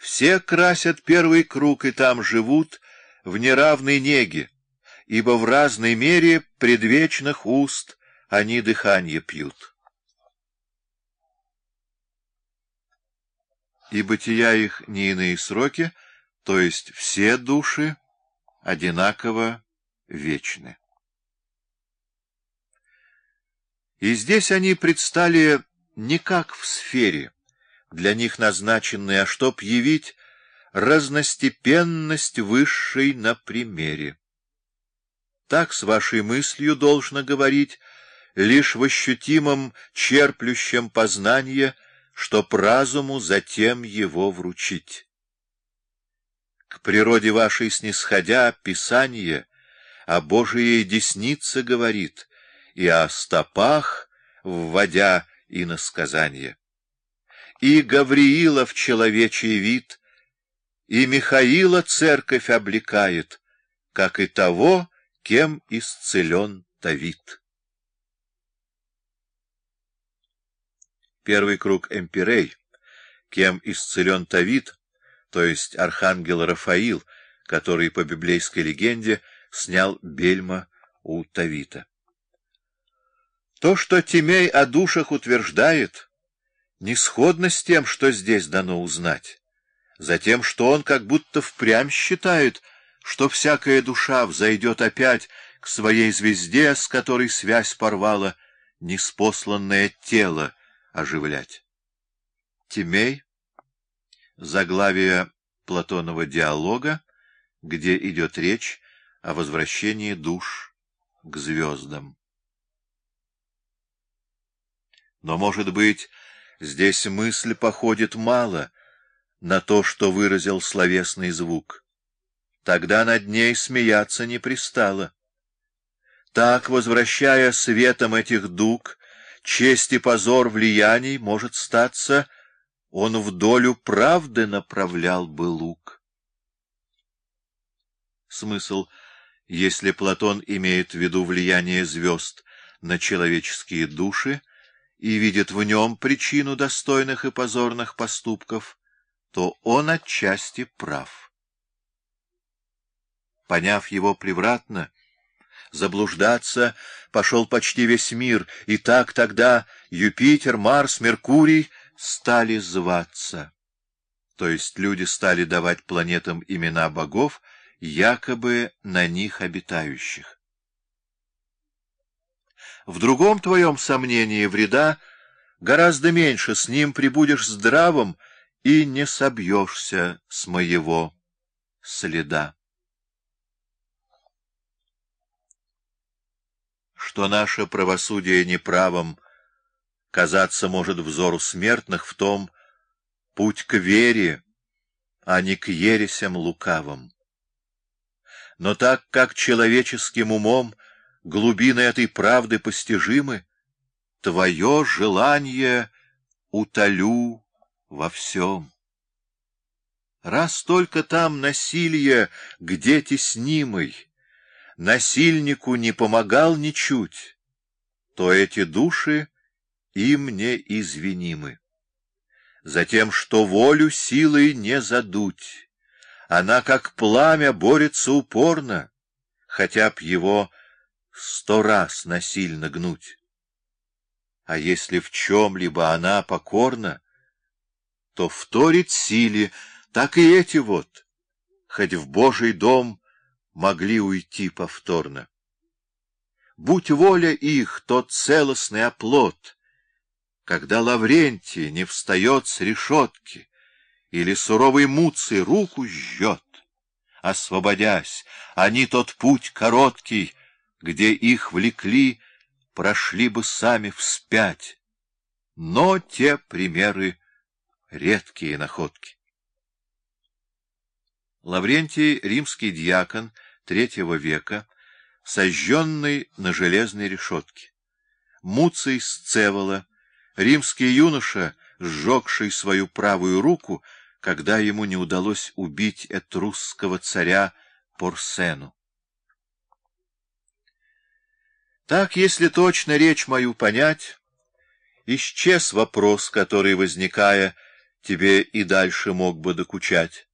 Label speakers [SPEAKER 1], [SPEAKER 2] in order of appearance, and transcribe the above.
[SPEAKER 1] Все красят первый круг и там живут в неравной неге, ибо в разной мере предвечных уст они дыхание пьют. И бытия их не иные сроки, то есть все души одинаково вечны. И здесь они предстали не как в сфере, для них назначенной, а чтоб явить разностепенность высшей на примере. Так с вашей мыслью должно говорить, лишь в ощутимом черплющем познание, чтоб разуму затем его вручить. К природе вашей снисходя, Писание о Божией деснице говорит, и о стопах, вводя иносказание. И Гавриила в человечий вид, и Михаила церковь облекает, как и того, кем исцелен Тавид. Первый круг Эмпирей, кем исцелен Тавид, то есть архангел Рафаил, который по библейской легенде снял бельма у Тавита. То, что Тимей о душах утверждает, не сходно с тем, что здесь дано узнать, затем, что он как будто впрямь считает, что всякая душа взойдет опять к своей звезде, с которой связь порвала, неспосланное тело оживлять. Тимей, заглавие Платонова диалога, где идет речь о возвращении душ к звездам. Но, может быть, здесь мысль походит мало на то, что выразил словесный звук. Тогда над ней смеяться не пристало. Так, возвращая светом этих дуг, честь и позор влияний, может статься, он в долю правды направлял бы лук. Смысл, если Платон имеет в виду влияние звезд на человеческие души, и видит в нем причину достойных и позорных поступков, то он отчасти прав. Поняв его превратно, заблуждаться пошел почти весь мир, и так тогда Юпитер, Марс, Меркурий стали зваться. То есть люди стали давать планетам имена богов, якобы на них обитающих. В другом твоем сомнении вреда гораздо меньше, с ним прибудешь здравым и не собьешься с моего следа. Что наше правосудие неправом казаться может взору смертных в том путь к вере, а не к ересям лукавым. Но так как человеческим умом глубины этой правды постижимы, твое желание утолю во всем. Раз только там насилие, где теснимый, насильнику не помогал ничуть, то эти души им не извинимы. Затем, что волю силой не задуть, она, как пламя, борется упорно, хотя б его сто раз насильно гнуть. А если в чем-либо она покорна, то вторит силе, так и эти вот, хоть в Божий дом могли уйти повторно. Будь воля их, тот целостный оплот, когда Лаврентий не встает с решетки или суровый Муций руку жжет, освободясь, они тот путь короткий, где их влекли, прошли бы сами вспять. Но те примеры — редкие находки. Лаврентий — римский диакон третьего века, сожженный на железной решетке. Муций Сцевола, римский юноша, сжегший свою правую руку, когда ему не удалось убить этрусского царя Порсену. Так, если точно речь мою понять, исчез вопрос, который, возникая, тебе и дальше мог бы докучать.